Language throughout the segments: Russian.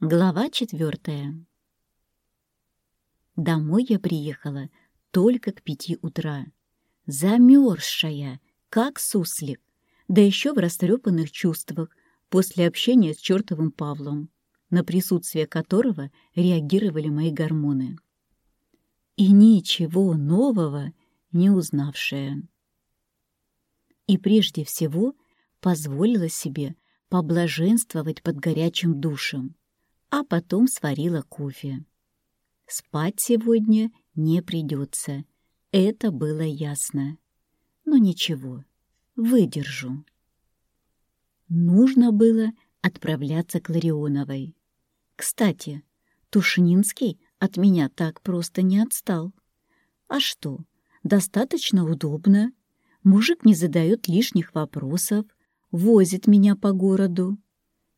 Глава четвертая. Домой я приехала только к пяти утра. Замерзшая, как суслик, да еще в растрепанных чувствах после общения с чертовым Павлом, на присутствие которого реагировали мои гормоны. И ничего нового не узнавшая. И прежде всего позволила себе поблаженствовать под горячим душем, а потом сварила кофе. Спать сегодня не придется, это было ясно. Но ничего, выдержу. Нужно было отправляться к Ларионовой. Кстати, Тушнинский от меня так просто не отстал. А что, достаточно удобно. Мужик не задает лишних вопросов, возит меня по городу.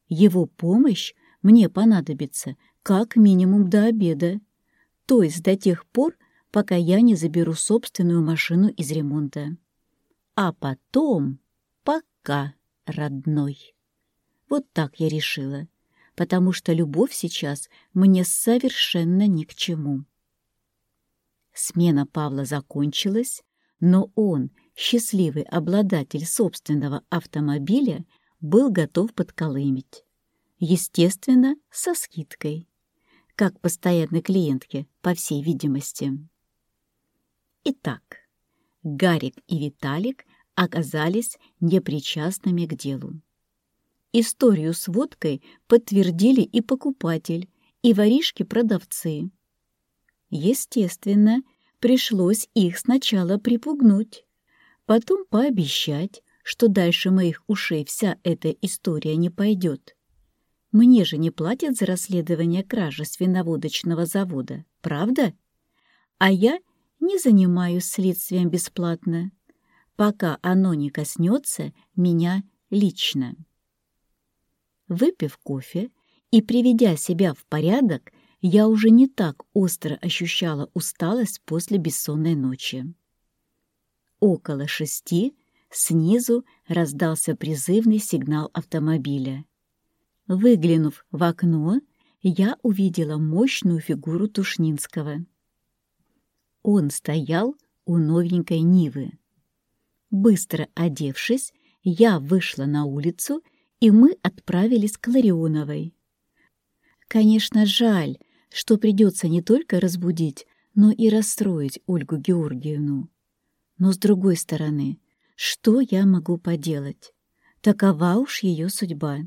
Его помощь мне понадобится как минимум до обеда, то есть до тех пор, пока я не заберу собственную машину из ремонта. А потом пока, родной. Вот так я решила, потому что любовь сейчас мне совершенно ни к чему. Смена Павла закончилась, но он, счастливый обладатель собственного автомобиля, был готов подколымить. Естественно, со скидкой. Как постоянной клиентке, по всей видимости. Итак, Гарик и Виталик оказались непричастными к делу. Историю с водкой подтвердили и покупатель, и воришки-продавцы. Естественно, пришлось их сначала припугнуть, потом пообещать, что дальше моих ушей вся эта история не пойдет. Мне же не платят за расследование кражи свиноводочного завода, правда? А я не занимаюсь следствием бесплатно, пока оно не коснется меня лично. Выпив кофе и приведя себя в порядок, я уже не так остро ощущала усталость после бессонной ночи. Около шести снизу раздался призывный сигнал автомобиля. Выглянув в окно, я увидела мощную фигуру Тушнинского. Он стоял у новенькой Нивы. Быстро одевшись, я вышла на улицу, и мы отправились к Ларионовой. Конечно, жаль, что придется не только разбудить, но и расстроить Ольгу Георгиевну. Но с другой стороны, что я могу поделать? Такова уж ее судьба.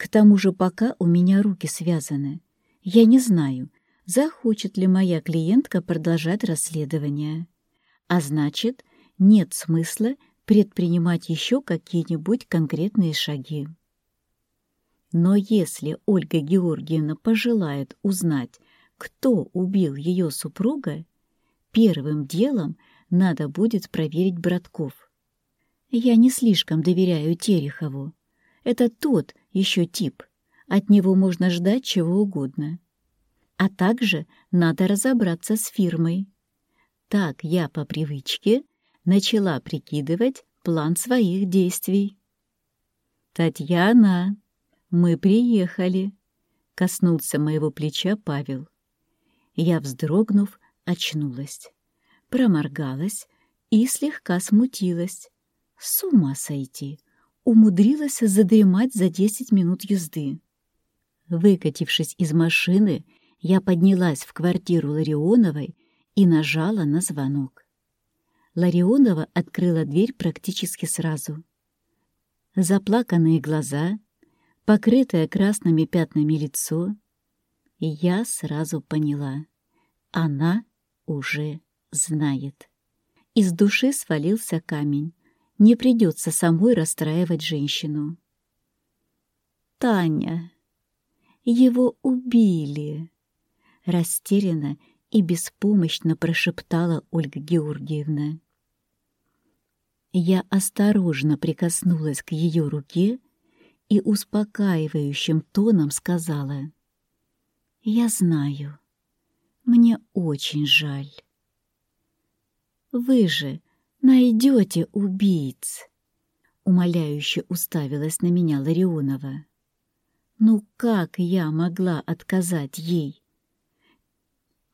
К тому же пока у меня руки связаны. Я не знаю, захочет ли моя клиентка продолжать расследование. А значит, нет смысла предпринимать еще какие-нибудь конкретные шаги. Но если Ольга Георгиевна пожелает узнать, кто убил ее супруга, первым делом надо будет проверить Братков. Я не слишком доверяю Терехову. Это тот, еще тип. От него можно ждать чего угодно. А также надо разобраться с фирмой. Так я по привычке начала прикидывать план своих действий. «Татьяна, мы приехали!» — коснулся моего плеча Павел. Я, вздрогнув, очнулась, проморгалась и слегка смутилась. С ума сойти! Умудрилась задремать за десять минут езды. Выкатившись из машины, я поднялась в квартиру Ларионовой и нажала на звонок. Ларионова открыла дверь практически сразу. Заплаканные глаза, покрытое красными пятнами лицо, я сразу поняла — она уже знает. Из души свалился камень не придется самой расстраивать женщину. «Таня! Его убили!» Растерянно и беспомощно прошептала Ольга Георгиевна. Я осторожно прикоснулась к ее руке и успокаивающим тоном сказала. «Я знаю. Мне очень жаль. Вы же найдете убийц!» Умоляюще уставилась на меня Ларионова. Ну как я могла отказать ей?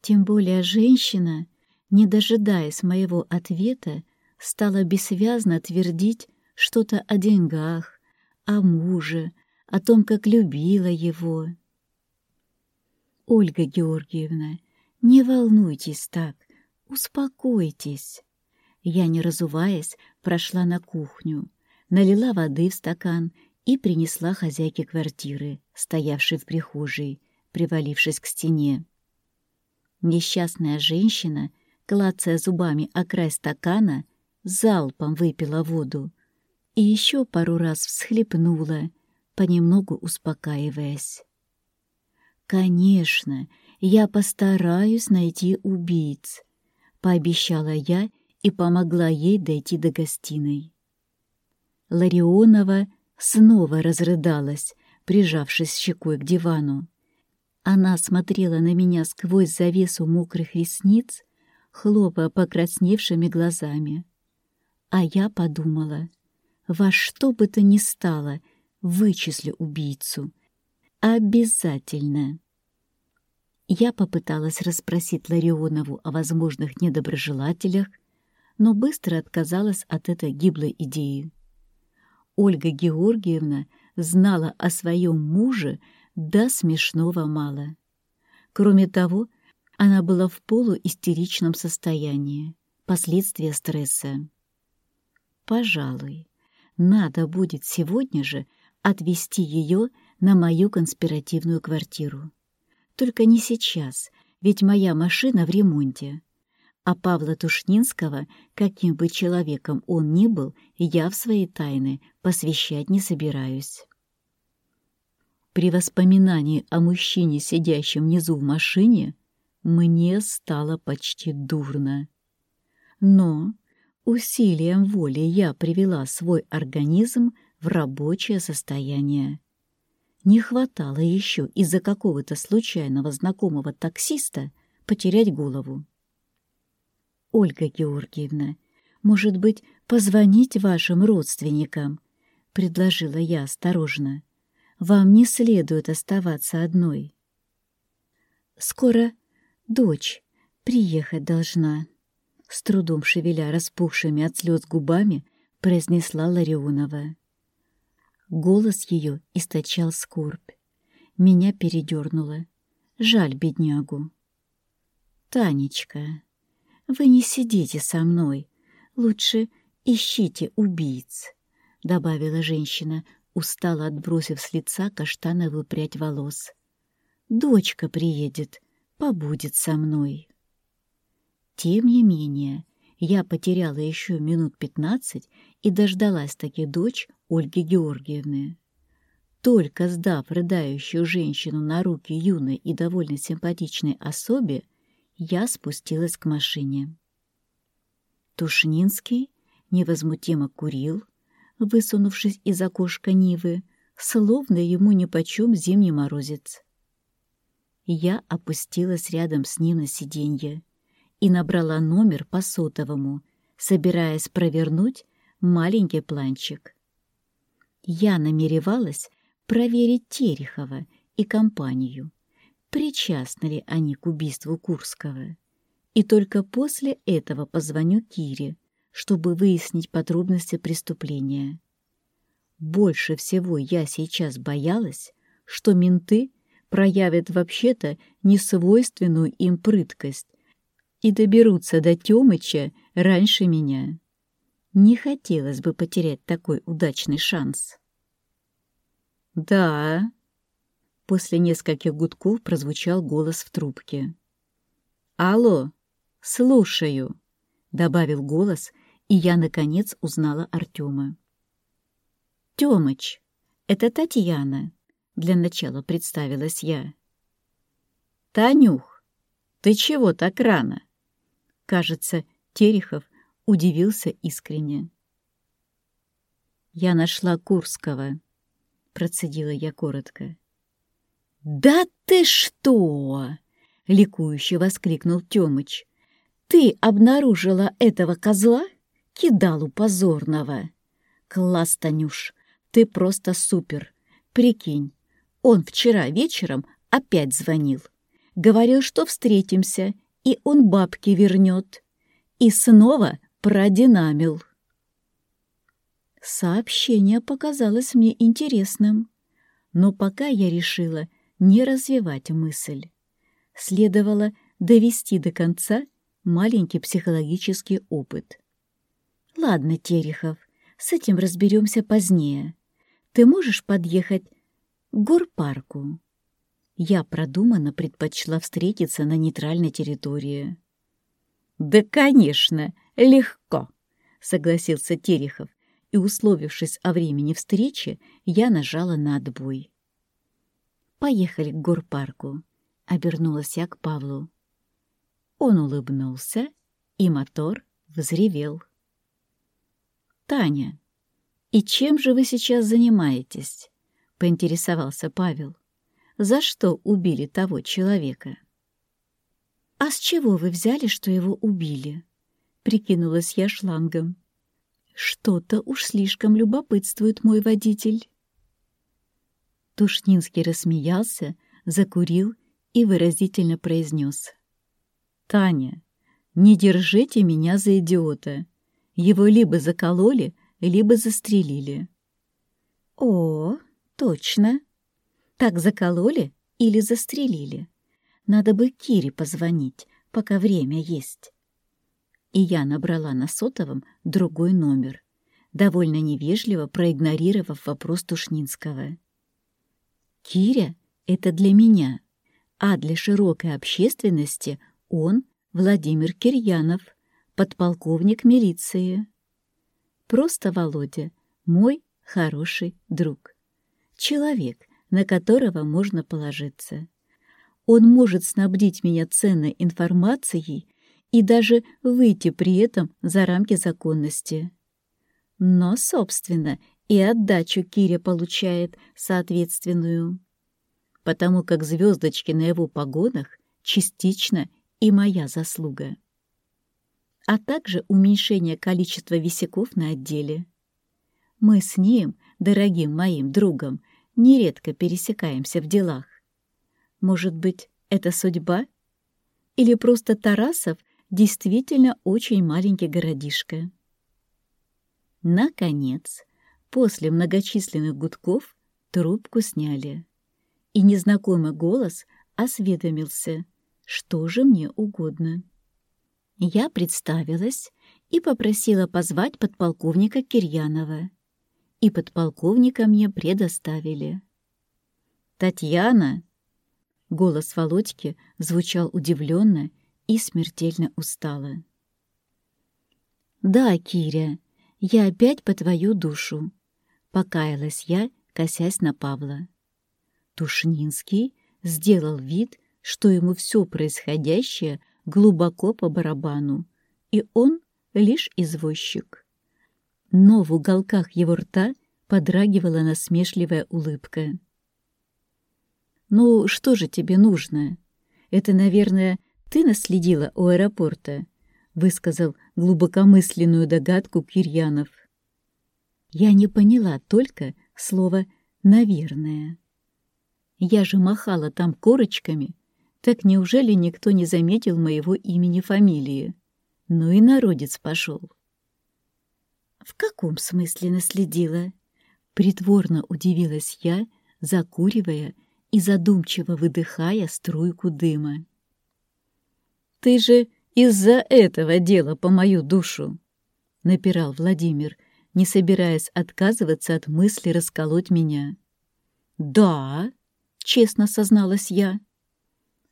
Тем более женщина, не дожидаясь моего ответа, стала бессвязно твердить что-то о деньгах, о муже, о том, как любила его. Ольга Георгиевна, не волнуйтесь так, успокойтесь. Я, не разуваясь, прошла на кухню, налила воды в стакан и принесла хозяйке квартиры, стоявшей в прихожей, привалившись к стене. Несчастная женщина, клацая зубами о край стакана, залпом выпила воду и еще пару раз всхлипнула, понемногу успокаиваясь. «Конечно, я постараюсь найти убийц», — пообещала я и помогла ей дойти до гостиной. Ларионова снова разрыдалась, прижавшись щекой к дивану. Она смотрела на меня сквозь завесу мокрых ресниц, хлопая покрасневшими глазами. А я подумала, во что бы то ни стало, вычислю убийцу. Обязательно. Я попыталась расспросить Ларионову о возможных недоброжелателях, но быстро отказалась от этой гиблой идеи. Ольга Георгиевна знала о своем муже до смешного мало. Кроме того, она была в полуистеричном состоянии, последствия стресса. Пожалуй, надо будет сегодня же отвезти ее на мою конспиративную квартиру. Только не сейчас, ведь моя машина в ремонте. А Павла Тушнинского, каким бы человеком он ни был, я в свои тайны посвящать не собираюсь. При воспоминании о мужчине, сидящем внизу в машине, мне стало почти дурно. Но усилием воли я привела свой организм в рабочее состояние. Не хватало еще из-за какого-то случайного знакомого таксиста потерять голову. Ольга Георгиевна, может быть, позвонить вашим родственникам?» — предложила я осторожно. «Вам не следует оставаться одной». «Скоро дочь приехать должна», — с трудом шевеля распухшими от слез губами произнесла Ларионова. Голос ее источал скорбь. Меня передернуло. Жаль беднягу. «Танечка», вы не сидите со мной. Лучше ищите убийц», — добавила женщина, устало отбросив с лица каштановую прядь волос. «Дочка приедет, побудет со мной». Тем не менее, я потеряла еще минут пятнадцать и дождалась таки дочь Ольги Георгиевны. Только сдав рыдающую женщину на руки юной и довольно симпатичной особе, я спустилась к машине. Тушнинский невозмутимо курил, высунувшись из окошка Нивы, словно ему нипочем зимний морозец. Я опустилась рядом с ним на сиденье и набрала номер по сотовому, собираясь провернуть маленький планчик. Я намеревалась проверить Терехова и компанию, причастны ли они к убийству Курского. И только после этого позвоню Кире, чтобы выяснить подробности преступления. Больше всего я сейчас боялась, что менты проявят вообще-то несвойственную им прыткость и доберутся до Тёмыча раньше меня. Не хотелось бы потерять такой удачный шанс. «Да», После нескольких гудков прозвучал голос в трубке. «Алло, слушаю», — добавил голос, и я, наконец, узнала Артема. «Тёмыч, это Татьяна», — для начала представилась я. «Танюх, ты чего так рано?» Кажется, Терехов удивился искренне. «Я нашла Курского», — процедила я коротко. «Да ты что!» — ликующе воскликнул Тёмыч. «Ты обнаружила этого козла? Кидалу позорного!» «Класс, Танюш, ты просто супер! Прикинь, Он вчера вечером опять звонил. Говорил, что встретимся, и он бабки вернет. И снова продинамил. Сообщение показалось мне интересным, но пока я решила не развивать мысль. Следовало довести до конца маленький психологический опыт. «Ладно, Терехов, с этим разберемся позднее. Ты можешь подъехать к горпарку?» Я продуманно предпочла встретиться на нейтральной территории. «Да, конечно, легко», — согласился Терехов, и, условившись о времени встречи, я нажала на отбой. «Поехали к горпарку», — обернулась я к Павлу. Он улыбнулся, и мотор взревел. «Таня, и чем же вы сейчас занимаетесь?» — поинтересовался Павел. «За что убили того человека?» «А с чего вы взяли, что его убили?» — прикинулась я шлангом. «Что-то уж слишком любопытствует мой водитель». Тушнинский рассмеялся, закурил и выразительно произнес. «Таня, не держите меня за идиота. Его либо закололи, либо застрелили». «О, точно. Так закололи или застрелили? Надо бы Кире позвонить, пока время есть». И я набрала на сотовом другой номер, довольно невежливо проигнорировав вопрос Тушнинского. «Киря — это для меня, а для широкой общественности он — Владимир Кирьянов, подполковник милиции. Просто Володя — мой хороший друг. Человек, на которого можно положиться. Он может снабдить меня ценной информацией и даже выйти при этом за рамки законности. Но, собственно, и отдачу Киря получает соответственную, потому как звездочки на его погонах частично и моя заслуга, а также уменьшение количества висяков на отделе. Мы с ним, дорогим моим другом, нередко пересекаемся в делах. Может быть, это судьба? Или просто Тарасов действительно очень маленький городишко? Наконец, после многочисленных гудков трубку сняли, и незнакомый голос осведомился, что же мне угодно. Я представилась и попросила позвать подполковника Кирьянова и подполковника мне предоставили. «Татьяна!» Голос Володьки звучал удивленно и смертельно устало. «Да, Киря, я опять по твою душу», — покаялась я, косясь на Павла. Тушнинский сделал вид, что ему все происходящее глубоко по барабану, и он лишь извозчик но в уголках его рта подрагивала насмешливая улыбка. «Ну, что же тебе нужно? Это, наверное, ты наследила у аэропорта», — высказал глубокомысленную догадку Кирьянов. Я не поняла только слово «наверное». Я же махала там корочками, так неужели никто не заметил моего имени-фамилии? Ну и народец пошел. «В каком смысле наследила?» Притворно удивилась я, закуривая и задумчиво выдыхая струйку дыма. «Ты же из-за этого дела по мою душу!» — напирал Владимир, не собираясь отказываться от мысли расколоть меня. «Да», — честно созналась я.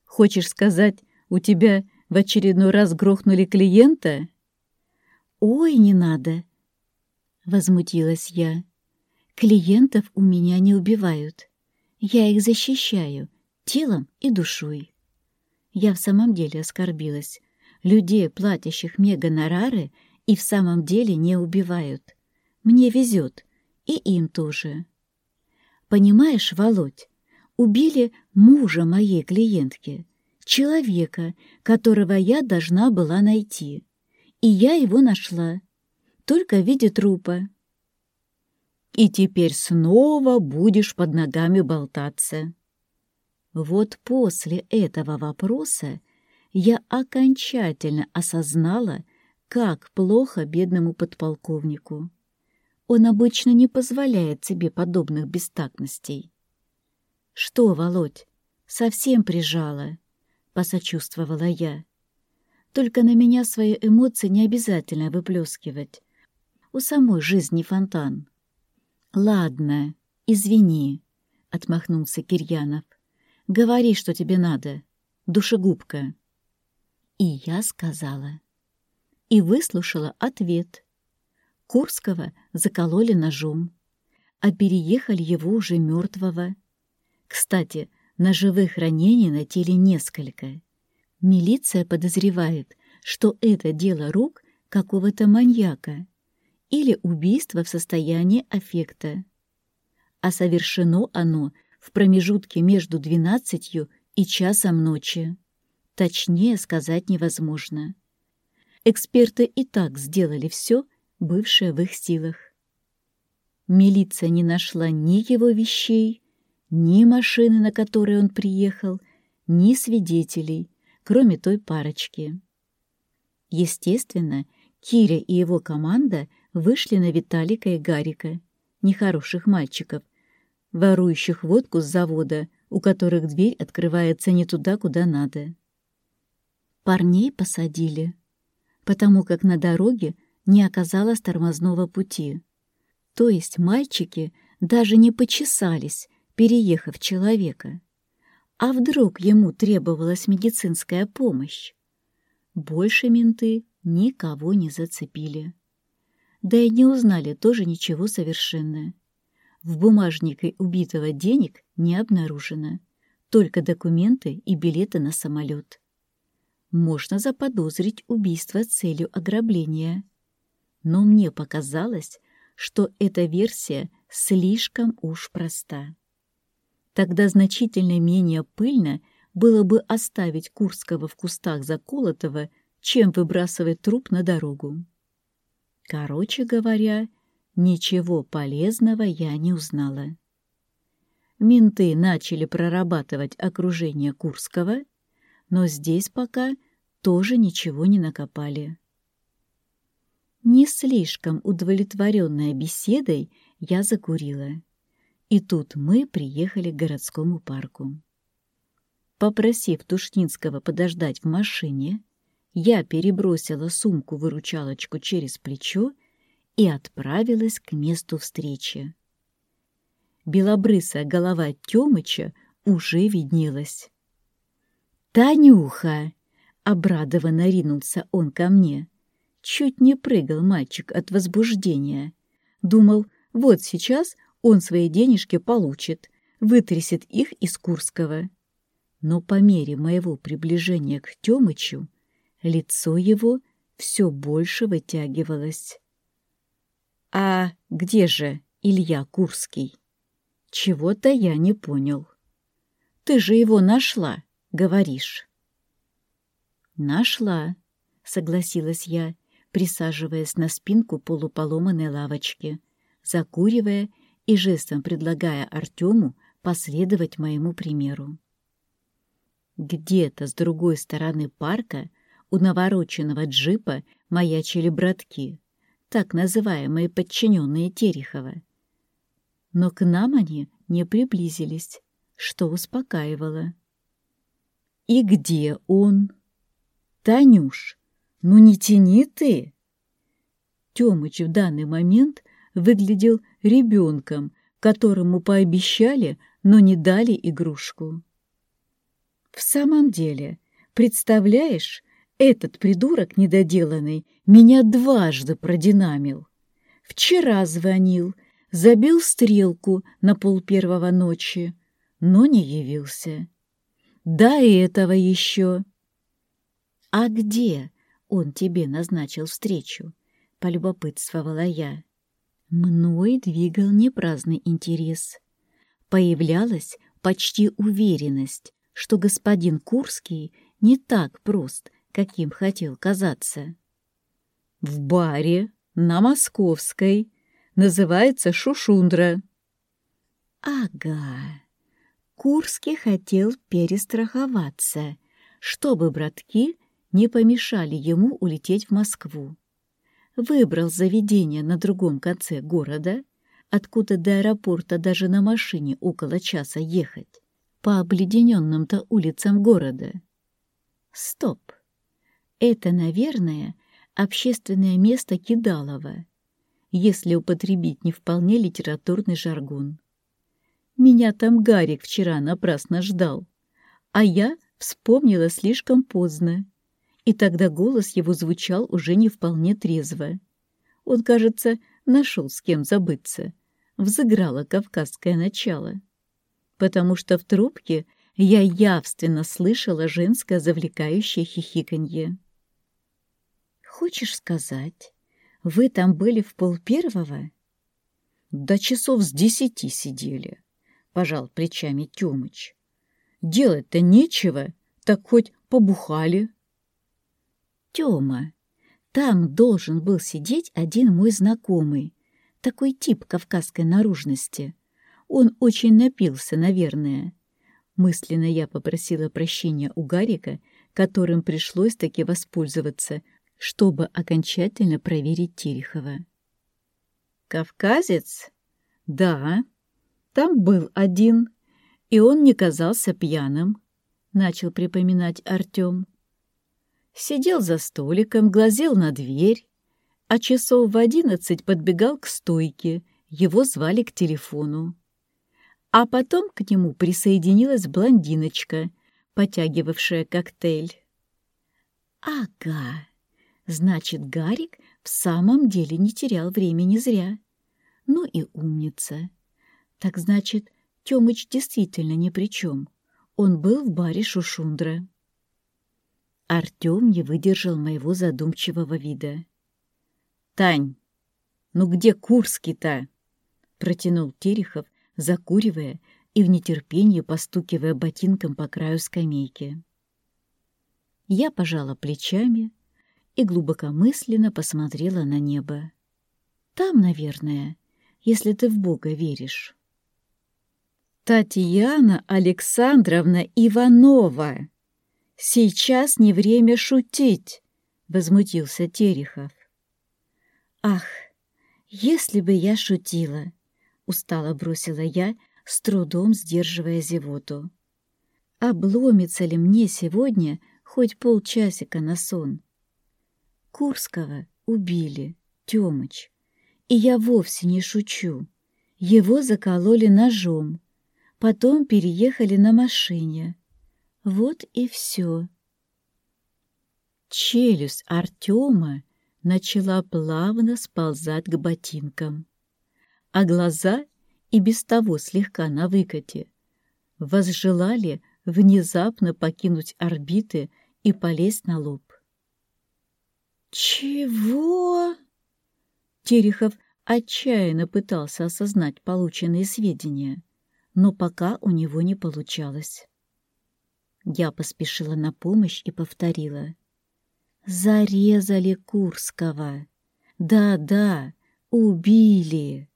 «Хочешь сказать, у тебя в очередной раз грохнули клиента?» «Ой, не надо!» — возмутилась я. «Клиентов у меня не убивают. Я их защищаю телом и душой». Я в самом деле оскорбилась. Людей, платящих мне гонорары, и в самом деле не убивают. Мне везет, и им тоже. Понимаешь, Володь, убили мужа моей клиентки, человека, которого я должна была найти. И я его нашла только в виде трупа. и теперь снова будешь под ногами болтаться. Вот после этого вопроса я окончательно осознала, как плохо бедному подполковнику. Он обычно не позволяет себе подобных бестактностей. «Что, Володь, совсем прижала?» — посочувствовала я. «Только на меня свои эмоции не обязательно выплескивать. У самой жизни фонтан». «Ладно, извини», — отмахнулся Кирьянов. «Говори, что тебе надо, душегубка». И я сказала. И выслушала ответ. Курского закололи ножом, а переехали его уже мертвого. Кстати, ножевых ранений на теле несколько. Милиция подозревает, что это дело рук какого-то маньяка или убийство в состоянии аффекта. А совершено оно в промежутке между двенадцатью и часом ночи. Точнее сказать невозможно. Эксперты и так сделали все, бывшее в их силах. Милиция не нашла ни его вещей, ни машины, на которой он приехал, ни свидетелей, кроме той парочки. Естественно, Киря и его команда вышли на Виталика и Гарика, нехороших мальчиков, ворующих водку с завода, у которых дверь открывается не туда, куда надо. Парней посадили, потому как на дороге не оказалось тормозного пути. То есть мальчики даже не почесались, переехав человека. А вдруг ему требовалась медицинская помощь? Больше менты никого не зацепили. Да и не узнали тоже ничего совершенно. В бумажнике убитого денег не обнаружено, только документы и билеты на самолет можно заподозрить убийство целью ограбления. Но мне показалось, что эта версия слишком уж проста. Тогда значительно менее пыльно было бы оставить Курского в кустах заколотого, чем выбрасывать труп на дорогу. Короче говоря, ничего полезного я не узнала. Менты начали прорабатывать окружение Курского, но здесь пока тоже ничего не накопали. Не слишком удовлетворенная беседой я закурила. И тут мы приехали к городскому парку. Попросив Тушнинского подождать в машине, я перебросила сумку-выручалочку через плечо и отправилась к месту встречи. Белобрысая голова Тёмыча уже виднелась. «Танюха!» Обрадованно ринулся он ко мне. Чуть не прыгал мальчик от возбуждения. Думал, вот сейчас он свои денежки получит, вытрясет их из Курского. Но по мере моего приближения к Тёмычу лицо его все больше вытягивалось. «А где же Илья Курский?» «Чего-то я не понял. Ты же его нашла, говоришь». «Нашла», — согласилась я, присаживаясь на спинку полуполоманной лавочки, закуривая и жестом предлагая Артему последовать моему примеру. Где-то с другой стороны парка у навороченного джипа маячили братки, так называемые подчиненные Терехова. Но к нам они не приблизились, что успокаивало. «И где он?» «Танюш, ну не тяни ты!» Тёмыч в данный момент выглядел ребенком, которому пообещали, но не дали игрушку. «В самом деле, представляешь, этот придурок недоделанный меня дважды продинамил. Вчера звонил, забил стрелку на полпервого ночи, но не явился. До этого еще. «А где он тебе назначил встречу?» — полюбопытствовала я. Мной двигал непраздный интерес. Появлялась почти уверенность, что господин Курский не так прост, каким хотел казаться. «В баре, на Московской», называется Шушундра». «Ага». Курский хотел перестраховаться, чтобы братки не помешали ему улететь в Москву. Выбрал заведение на другом конце города, откуда до аэропорта даже на машине около часа ехать, по обледененным-то улицам города. Стоп! Это, наверное, общественное место Кидалова, если употребить не вполне литературный жаргон. Меня там Гарик вчера напрасно ждал, а я вспомнила слишком поздно и тогда голос его звучал уже не вполне трезво. Он, кажется, нашел с кем забыться. Взыграло кавказское начало. Потому что в трубке я явственно слышала женское завлекающее хихиканье. «Хочешь сказать, вы там были в полпервого?» «До часов с десяти сидели», — пожал плечами Тёмыч. «Делать-то нечего, так хоть побухали». Тёма, там должен был сидеть один мой знакомый, такой тип кавказской наружности. Он очень напился, наверное. Мысленно я попросила прощения у Гарика, которым пришлось таки воспользоваться, чтобы окончательно проверить Терехова. «Кавказец? Да, там был один, и он не казался пьяным», — начал припоминать Артем. Сидел за столиком, глазел на дверь, а часов в одиннадцать подбегал к стойке, его звали к телефону. А потом к нему присоединилась блондиночка, потягивавшая коктейль. «Ага, значит, Гарик в самом деле не терял времени зря. Ну и умница. Так значит, Тёмыч действительно ни при чем. Он был в баре Шушундра». Артем не выдержал моего задумчивого вида. «Тань, ну где Курский-то?» — протянул Терехов, закуривая и в нетерпении постукивая ботинком по краю скамейки. Я пожала плечами и глубокомысленно посмотрела на небо. «Там, наверное, если ты в Бога веришь». «Татьяна Александровна Иванова!» Сейчас не время шутить, — возмутился Терехов. Ах, если бы я шутила, — устало бросила я, с трудом сдерживая зевоту. Обломится ли мне сегодня хоть полчасика на сон? Курского убили, Тёмыч, и я вовсе не шучу. Его закололи ножом, потом переехали на машине. Вот и все. Челюсть Артема начала плавно сползать к ботинкам, а глаза, и без того слегка на выкате, возжелали внезапно покинуть орбиты и полезть на лоб. «Чего?» Терехов отчаянно пытался осознать полученные сведения, но пока у него не получалось. Я поспешила на помощь и повторила. «Зарезали Курского! Да-да, убили!»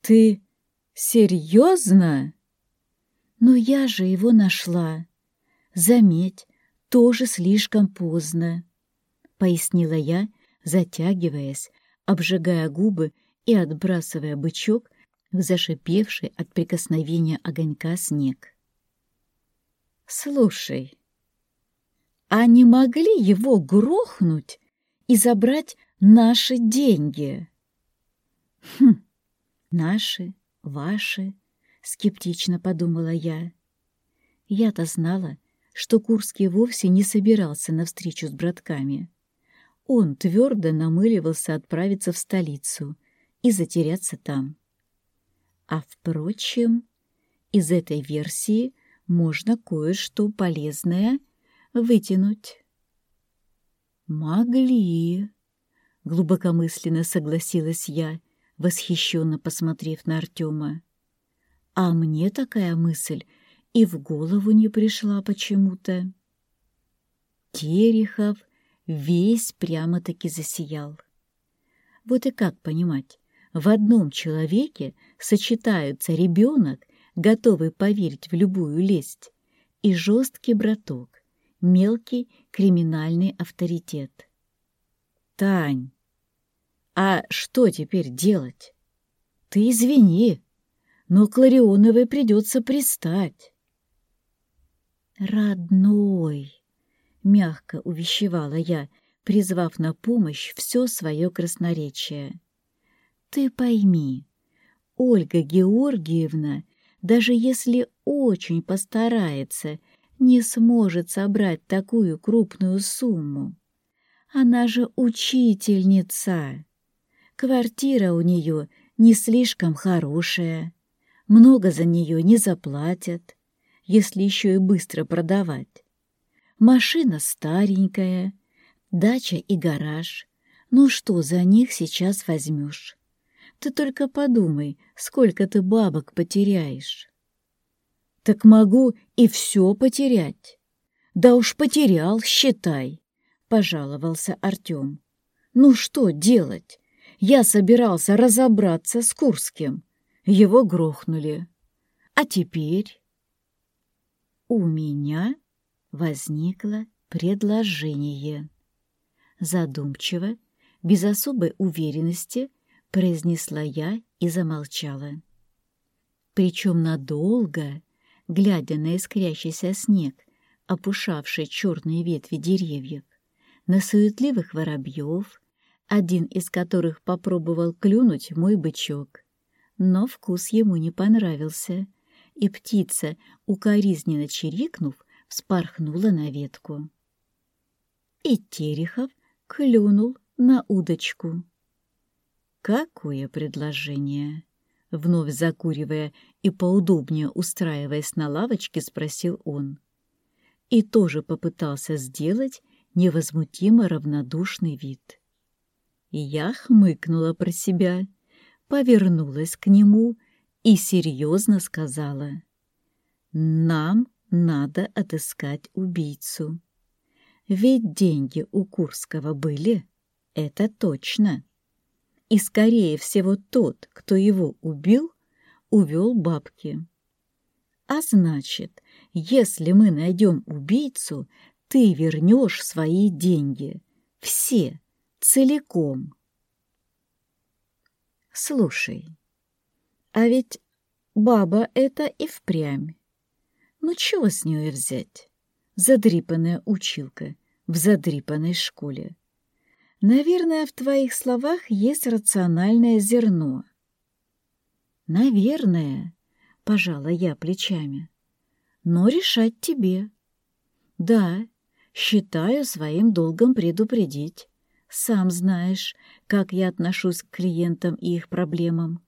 «Ты серьезно?» «Но я же его нашла. Заметь, тоже слишком поздно», — пояснила я, затягиваясь, обжигая губы и отбрасывая бычок в зашипевший от прикосновения огонька снег. Слушай, а не могли его грохнуть и забрать наши деньги? Хм, наши, ваши, скептично подумала я. Я-то знала, что Курский вовсе не собирался на встречу с братками. Он твердо намыливался отправиться в столицу и затеряться там. А, впрочем, из этой версии – можно кое-что полезное вытянуть. «Могли», — глубокомысленно согласилась я, восхищенно посмотрев на Артема. «А мне такая мысль и в голову не пришла почему-то». Терехов весь прямо-таки засиял. Вот и как понимать, В одном человеке сочетаются ребенок, готовый поверить в любую лесть, и жесткий браток, мелкий криминальный авторитет. Тань, а что теперь делать? Ты извини, но Кларионовой придется пристать. Родной, мягко увещевала я, призвав на помощь все свое красноречие. Ты пойми, Ольга Георгиевна, даже если очень постарается, не сможет собрать такую крупную сумму. Она же учительница. Квартира у нее не слишком хорошая. Много за нее не заплатят, если еще и быстро продавать. Машина старенькая, дача и гараж. Ну что за них сейчас возьмешь? Ты только подумай, сколько ты бабок потеряешь. Так могу и все потерять. Да уж потерял, считай, — пожаловался Артем. Ну что делать? Я собирался разобраться с Курским. Его грохнули. А теперь... У меня возникло предложение. Задумчиво, без особой уверенности, произнесла я и замолчала. Причем надолго, глядя на искрящийся снег, опушавший черные ветви деревьев, на суетливых воробьев, один из которых попробовал клюнуть мой бычок. Но вкус ему не понравился, и птица, укоризненно чирикнув, вспорхнула на ветку. И Терехов клюнул на удочку. «Какое предложение?» Вновь закуривая и поудобнее устраиваясь на лавочке, спросил он. И тоже попытался сделать невозмутимо равнодушный вид. Я хмыкнула про себя, повернулась к нему и серьезно сказала. «Нам надо отыскать убийцу. Ведь деньги у Курского были, это точно» и, скорее всего, тот, кто его убил, увел бабки. А значит, если мы найдем убийцу, ты вернешь свои деньги. Все, целиком. Слушай, а ведь баба это и впрямь. Ну чего с нее взять? Задрипанная училка в задрипанной школе. Наверное, в твоих словах есть рациональное зерно. Наверное, пожала я плечами. Но решать тебе. Да, считаю своим долгом предупредить. Сам знаешь, как я отношусь к клиентам и их проблемам.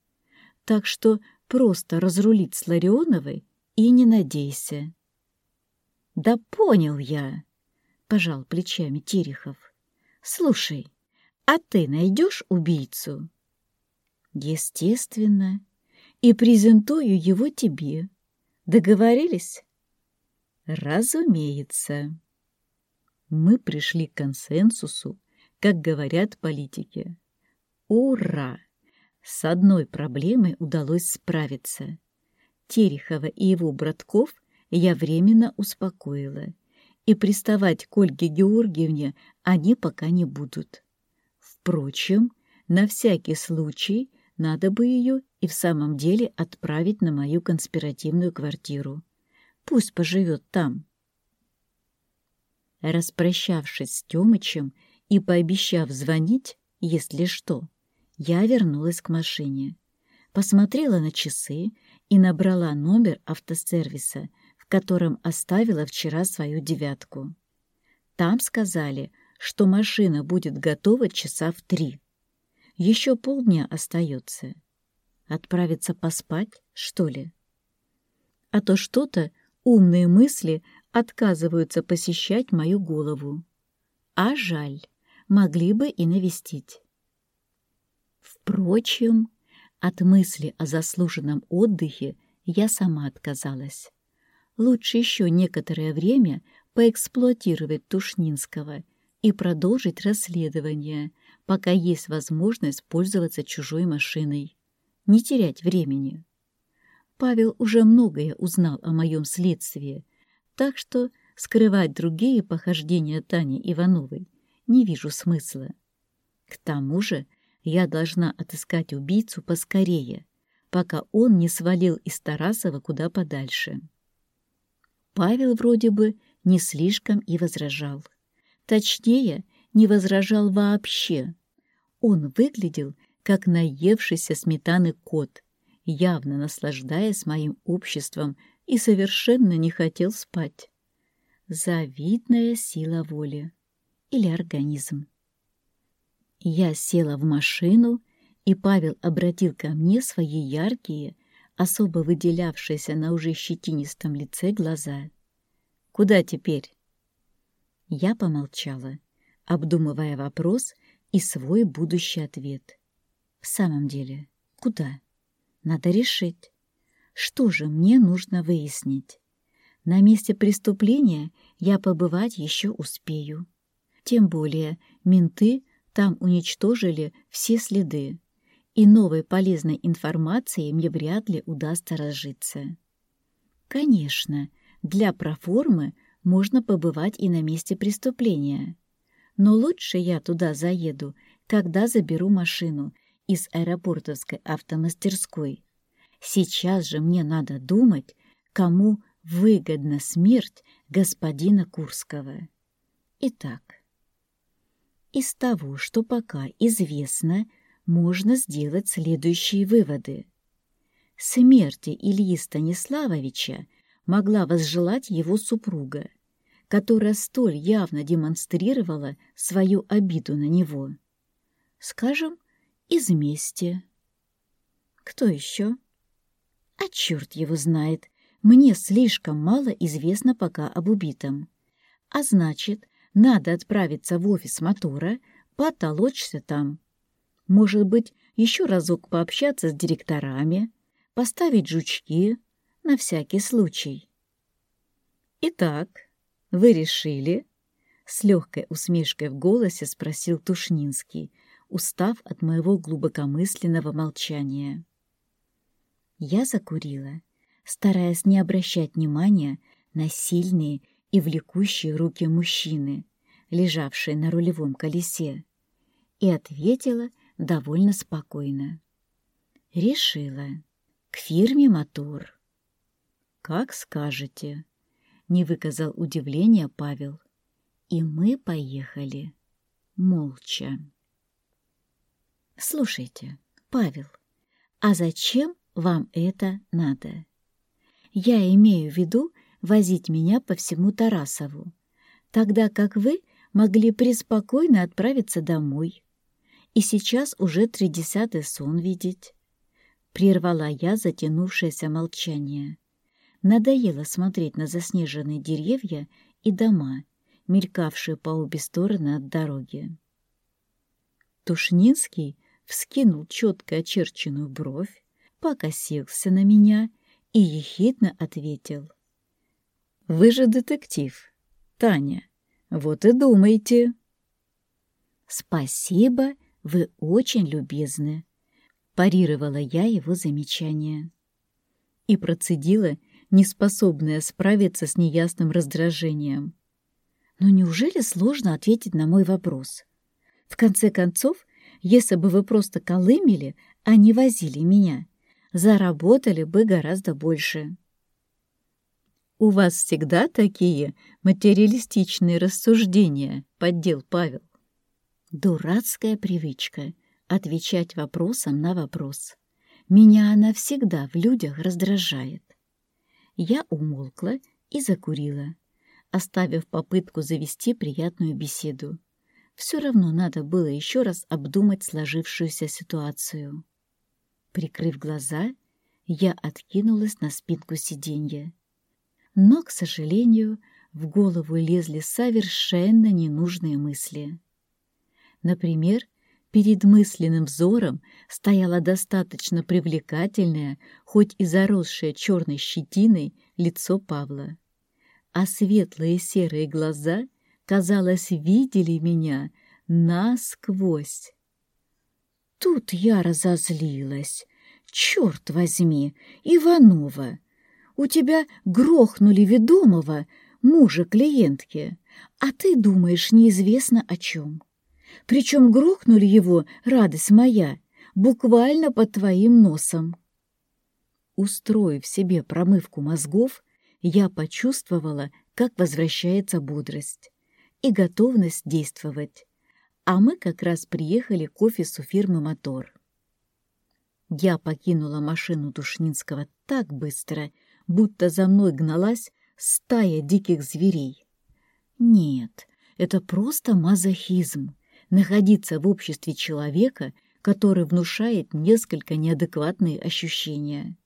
Так что просто разрулить с Ларионовой и не надейся. Да понял я, пожал плечами Терехов. Слушай, а ты найдешь убийцу? Естественно. И презентую его тебе. Договорились? Разумеется. Мы пришли к консенсусу, как говорят политики. Ура! С одной проблемой удалось справиться. Терехова и его братков я временно успокоила — и приставать к Ольге Георгиевне они пока не будут. Впрочем, на всякий случай надо бы ее и в самом деле отправить на мою конспиративную квартиру. Пусть поживет там. Распрощавшись с Тёмычем и пообещав звонить, если что, я вернулась к машине. Посмотрела на часы и набрала номер автосервиса, котором оставила вчера свою девятку. Там сказали, что машина будет готова часа в три. Еще полдня остается. Отправиться поспать, что ли? А то что-то умные мысли отказываются посещать мою голову. А жаль, могли бы и навестить. Впрочем, от мысли о заслуженном отдыхе я сама отказалась лучше еще некоторое время поэксплуатировать Тушнинского и продолжить расследование, пока есть возможность пользоваться чужой машиной. Не терять времени. Павел уже многое узнал о моем следствии, так что скрывать другие похождения Тани Ивановой не вижу смысла. К тому же я должна отыскать убийцу поскорее, пока он не свалил из Тарасова куда подальше. Павел вроде бы не слишком и возражал. Точнее, не возражал вообще. Он выглядел, как наевшийся сметаны кот, явно наслаждаясь моим обществом и совершенно не хотел спать. Завидная сила воли или организм. Я села в машину, и Павел обратил ко мне свои яркие, особо выделявшиеся на уже щетинистом лице глаза. «Куда теперь?» Я помолчала, обдумывая вопрос и свой будущий ответ. В самом деле, куда? Надо решить. Что же мне нужно выяснить? На месте преступления я побывать еще успею. Тем более менты там уничтожили все следы, и новой полезной информацией мне вряд ли удастся разжиться. Конечно, для проформы можно побывать и на месте преступления. Но лучше я туда заеду, когда заберу машину из аэропортовской автомастерской. Сейчас же мне надо думать, кому выгодна смерть господина Курского. Итак, из того, что пока известно, можно сделать следующие выводы. Смерти Ильи Станиславовича могла возжелать его супруга, которая столь явно демонстрировала свою обиду на него. Скажем, из мести. Кто еще? А черт его знает, мне слишком мало известно пока об убитом. А значит, надо отправиться в офис мотора, потолочься там. Может быть, еще разок пообщаться с директорами, поставить жучки на всякий случай. «Итак, вы решили?» С легкой усмешкой в голосе спросил Тушнинский, устав от моего глубокомысленного молчания. Я закурила, стараясь не обращать внимания на сильные и влекущие руки мужчины, лежавшие на рулевом колесе, и ответила довольно спокойно. Решила. К фирме «Мотор». «Как скажете», — не выказал удивления Павел. И мы поехали. Молча. «Слушайте, Павел, а зачем вам это надо? Я имею в виду возить меня по всему Тарасову, тогда как вы могли преспокойно отправиться домой. И сейчас уже тридесятый сон видеть. Прервала я затянувшееся молчание. Надоело смотреть на заснеженные деревья и дома, мелькавшие по обе стороны от дороги. Тушнинский вскинул четко очерченную бровь, покосился на меня и ехидно ответил. «Вы же детектив, Таня, вот и думайте». «Спасибо, вы очень любезны», — парировала я его замечание. И процедила, неспособная справиться с неясным раздражением. «Но неужели сложно ответить на мой вопрос? В конце концов, если бы вы просто колымели, а не возили меня, заработали бы гораздо больше». «У вас всегда такие материалистичные рассуждения», — поддел Павел. Дурацкая привычка — отвечать вопросом на вопрос. Меня она всегда в людях раздражает. Я умолкла и закурила, оставив попытку завести приятную беседу. Все равно надо было еще раз обдумать сложившуюся ситуацию. Прикрыв глаза, я откинулась на спинку сиденья. Но, к сожалению, в голову лезли совершенно ненужные мысли. Например, перед мысленным взором стояло достаточно привлекательное, хоть и заросшее черной щетиной, лицо Павла. А светлые серые глаза, казалось, видели меня насквозь. Тут я разозлилась. Черт возьми, Иванова, у тебя грохнули ведомого мужа клиентки, а ты думаешь неизвестно о чем. Причем грохнули его, радость моя, буквально под твоим носом. Устроив себе промывку мозгов, я почувствовала, как возвращается бодрость и готовность действовать. А мы как раз приехали к офису фирмы «Мотор». Я покинула машину Душнинского так быстро, будто за мной гналась стая диких зверей. Нет, это просто мазохизм — находиться в обществе человека, который внушает несколько неадекватные ощущения.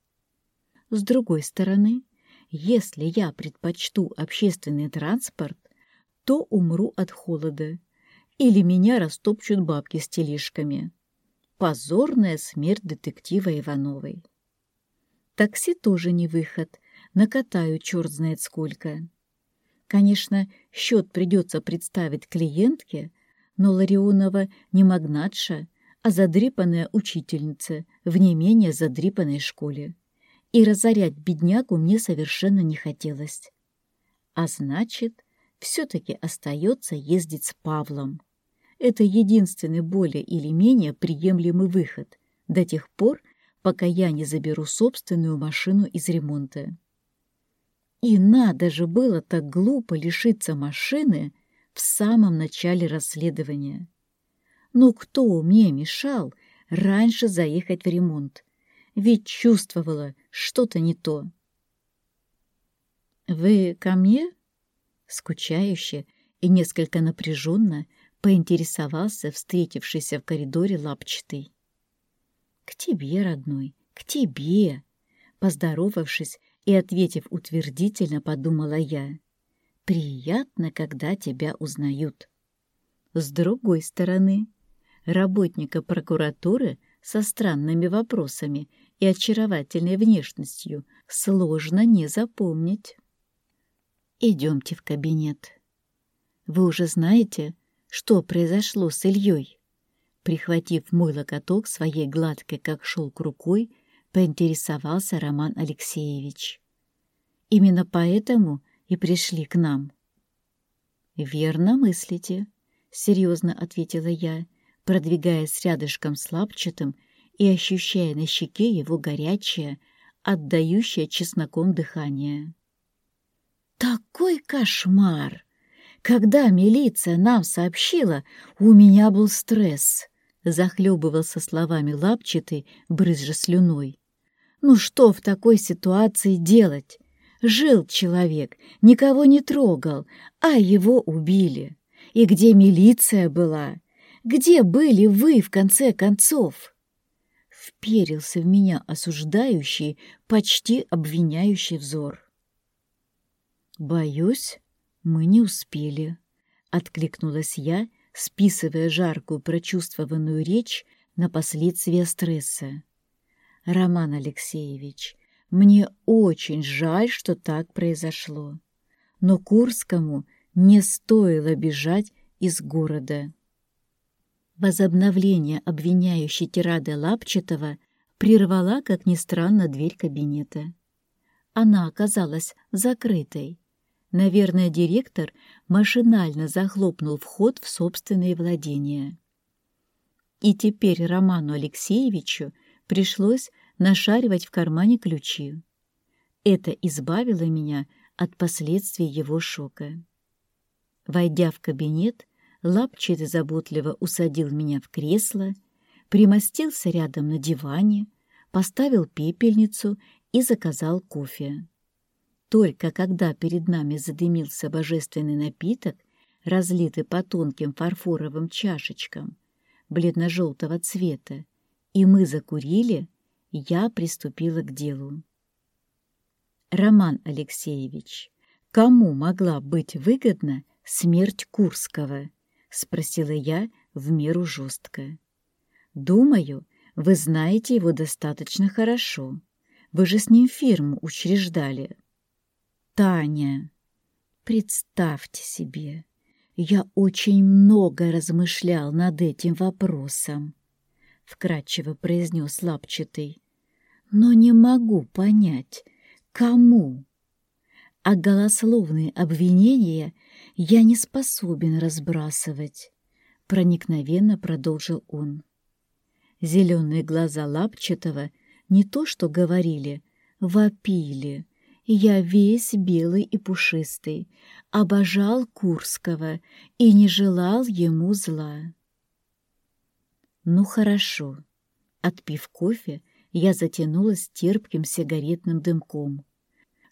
С другой стороны, если я предпочту общественный транспорт, то умру от холода или меня растопчут бабки с тележками. Позорная смерть детектива Ивановой. Такси тоже не выход, накатаю черт знает сколько. Конечно, счет придется представить клиентке, но Ларионова не магнатша, а задрипанная учительница в не менее задрипанной школе и разорять беднягу мне совершенно не хотелось. А значит, все-таки остается ездить с Павлом. Это единственный более или менее приемлемый выход до тех пор, пока я не заберу собственную машину из ремонта. И надо же было так глупо лишиться машины в самом начале расследования. Но кто мне мешал раньше заехать в ремонт? ведь чувствовала что-то не то. «Вы ко мне?» Скучающе и несколько напряженно поинтересовался встретившийся в коридоре лапчатый. «К тебе, родной, к тебе!» Поздоровавшись и ответив утвердительно, подумала я. «Приятно, когда тебя узнают». С другой стороны, работника прокуратуры со странными вопросами и очаровательной внешностью сложно не запомнить. Идемте в кабинет. Вы уже знаете, что произошло с Ильей? Прихватив мой локоток своей гладкой, как шелк, рукой, поинтересовался Роман Алексеевич. Именно поэтому и пришли к нам. «Верно мыслите», — серьезно ответила я, продвигаясь рядышком с лапчатым и ощущая на щеке его горячее, отдающее чесноком дыхание. «Такой кошмар! Когда милиция нам сообщила, у меня был стресс!» Захлебывался словами лапчатый, брызжа слюной. «Ну что в такой ситуации делать? Жил человек, никого не трогал, а его убили. И где милиция была? Где были вы, в конце концов?» вперился в меня осуждающий, почти обвиняющий взор. «Боюсь, мы не успели», — откликнулась я, списывая жаркую прочувствованную речь на последствия стресса. «Роман Алексеевич, мне очень жаль, что так произошло, но Курскому не стоило бежать из города». Возобновление обвиняющей тирады Лапчатова прервала, как ни странно, дверь кабинета. Она оказалась закрытой. Наверное, директор машинально захлопнул вход в собственные владения. И теперь Роману Алексеевичу пришлось нашаривать в кармане ключи. Это избавило меня от последствий его шока. Войдя в кабинет, Лапчатый заботливо усадил меня в кресло, примостился рядом на диване, поставил пепельницу и заказал кофе. Только когда перед нами задымился божественный напиток, разлитый по тонким фарфоровым чашечкам, бледно-желтого цвета, и мы закурили, я приступила к делу. Роман Алексеевич, кому могла быть выгодна смерть Курского? — спросила я в меру жестко. «Думаю, вы знаете его достаточно хорошо. Вы же с ним фирму учреждали». «Таня, представьте себе, я очень много размышлял над этим вопросом. — вкратчиво произнес лапчатый. «Но не могу понять, кому?» А голословные обвинения я не способен разбрасывать, — проникновенно продолжил он. Зеленые глаза Лапчатого не то что говорили, вопили. Я весь белый и пушистый, обожал Курского и не желал ему зла. Ну хорошо. Отпив кофе, я затянулась терпким сигаретным дымком.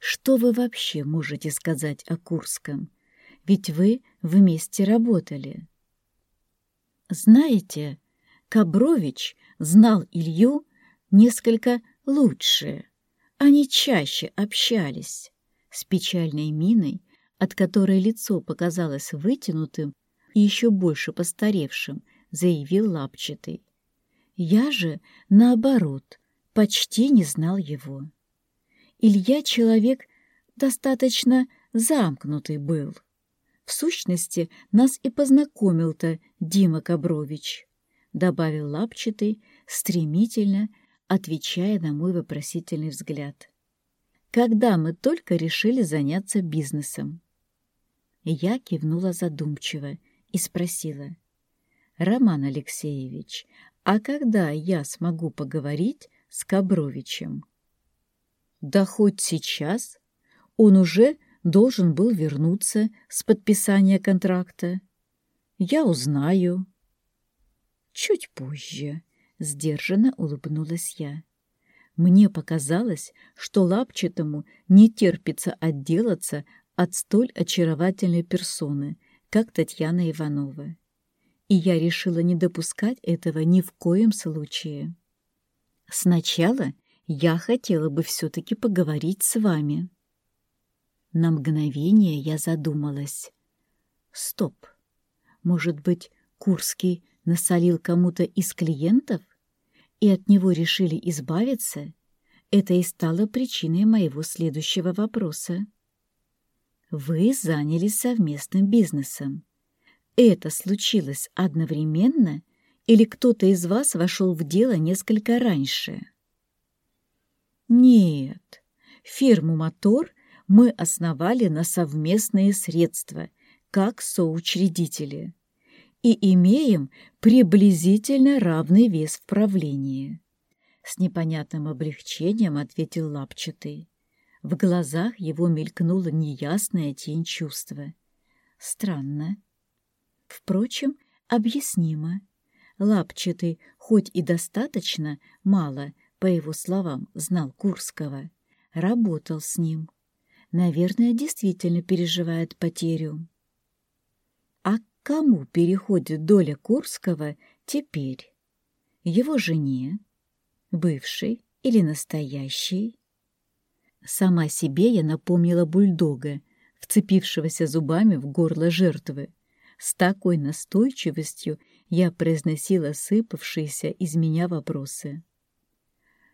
Что вы вообще можете сказать о Курском? Ведь вы вместе работали. Знаете, Кабрович знал Илью несколько лучше. Они чаще общались. С печальной миной, от которой лицо показалось вытянутым и еще больше постаревшим, заявил Лапчатый. Я же, наоборот, почти не знал его. Илья человек достаточно замкнутый был. В сущности, нас и познакомил-то Дима Кабрович, — добавил Лапчатый, стремительно отвечая на мой вопросительный взгляд. Когда мы только решили заняться бизнесом. Я кивнула задумчиво и спросила. «Роман Алексеевич, а когда я смогу поговорить с Кабровичем?» «Да хоть сейчас. Он уже должен был вернуться с подписания контракта. Я узнаю. Чуть позже, сдержанно улыбнулась я. Мне показалось, что лапчатому не терпится отделаться от столь очаровательной персоны, как Татьяна Иванова. И я решила не допускать этого ни в коем случае. Сначала я хотела бы все-таки поговорить с вами. На мгновение я задумалась. Стоп. Может быть, Курский насолил кому-то из клиентов, и от него решили избавиться? Это и стало причиной моего следующего вопроса. Вы занялись совместным бизнесом. Это случилось одновременно или кто-то из вас вошел в дело несколько раньше? Нет. Фирму «Мотор» мы основали на совместные средства, как соучредители, и имеем приблизительно равный вес в правлении. С непонятным облегчением ответил Лапчатый. В глазах его мелькнула неясная тень чувства. Странно. Впрочем, объяснимо. Лапчатый, хоть и достаточно мало, по его словам, знал Курского, работал с ним наверное, действительно переживает потерю. А к кому переходит доля Курского теперь? Его жене? Бывшей или настоящей? Сама себе я напомнила бульдога, вцепившегося зубами в горло жертвы. С такой настойчивостью я произносила сыпавшиеся из меня вопросы.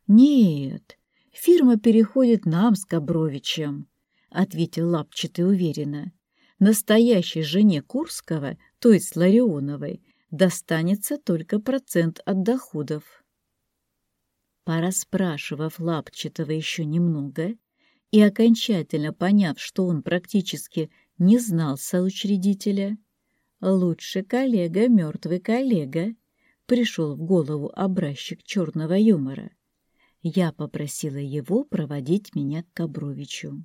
«Нет, фирма переходит нам с Кабровичем. — ответил Лапчатый уверенно. «Настоящей жене Курского, то есть Ларионовой, достанется только процент от доходов». Пораспрашивав Лапчатого еще немного и окончательно поняв, что он практически не знал соучредителя, лучший коллега, мертвый коллега, пришел в голову образчик черного юмора. Я попросила его проводить меня к Кабровичу.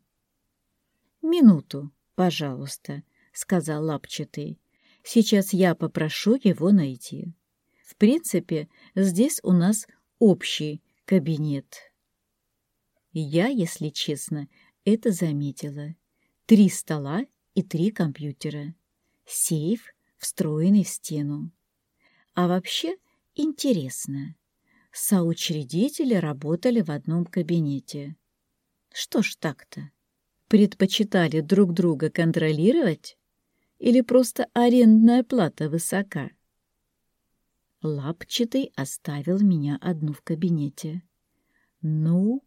«Минуту, пожалуйста», — сказал Лапчатый. «Сейчас я попрошу его найти. В принципе, здесь у нас общий кабинет». Я, если честно, это заметила. Три стола и три компьютера. Сейф, встроенный в стену. А вообще интересно. Соучредители работали в одном кабинете. Что ж так-то? предпочитали друг друга контролировать или просто арендная плата высока? Лапчатый оставил меня одну в кабинете. Ну,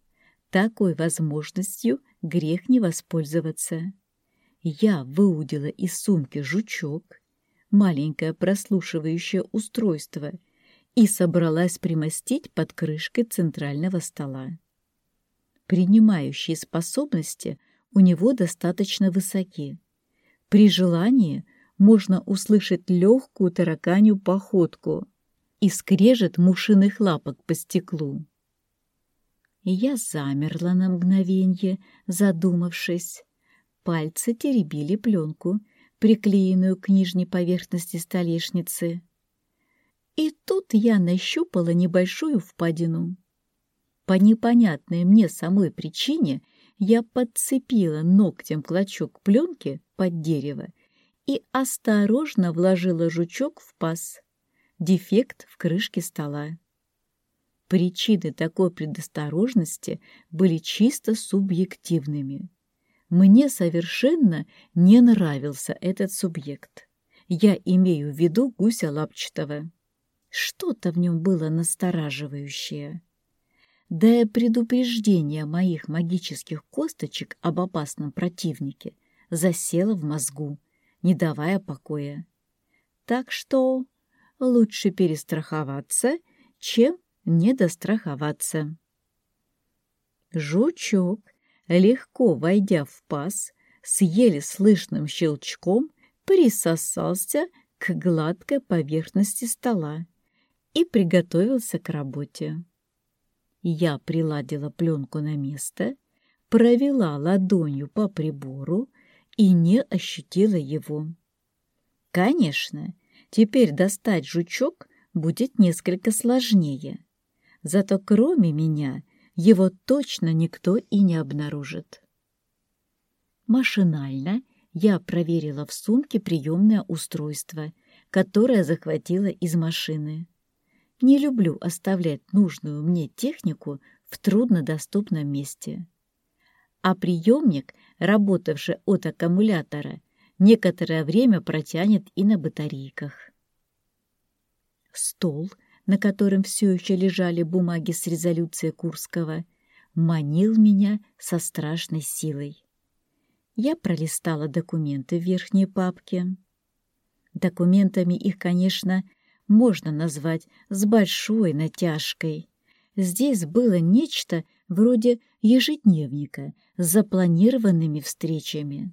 такой возможностью грех не воспользоваться. Я выудила из сумки жучок, маленькое прослушивающее устройство, и собралась примостить под крышкой центрального стола. Принимающие способности у него достаточно высоки. При желании можно услышать легкую тараканью походку и скрежет мушиных лапок по стеклу. Я замерла на мгновенье, задумавшись. Пальцы теребили пленку, приклеенную к нижней поверхности столешницы. И тут я нащупала небольшую впадину. По непонятной мне самой причине я подцепила ногтем клочок пленки под дерево и осторожно вложила жучок в паз. Дефект в крышке стола. Причины такой предосторожности были чисто субъективными. Мне совершенно не нравился этот субъект. Я имею в виду гуся лапчатого. Что-то в нем было настораживающее. Да и предупреждение моих магических косточек об опасном противнике засело в мозгу, не давая покоя. Так что лучше перестраховаться, чем недостраховаться. Жучок, легко войдя в паз, с еле слышным щелчком присосался к гладкой поверхности стола и приготовился к работе. Я приладила пленку на место, провела ладонью по прибору и не ощутила его. Конечно, теперь достать жучок будет несколько сложнее. Зато кроме меня его точно никто и не обнаружит. Машинально я проверила в сумке приемное устройство, которое захватила из машины. Не люблю оставлять нужную мне технику в труднодоступном месте. А приемник, работавший от аккумулятора, некоторое время протянет и на батарейках. Стол — на котором все еще лежали бумаги с резолюцией Курского, манил меня со страшной силой. Я пролистала документы в верхней папке. Документами их, конечно, можно назвать с большой натяжкой. Здесь было нечто вроде ежедневника с запланированными встречами.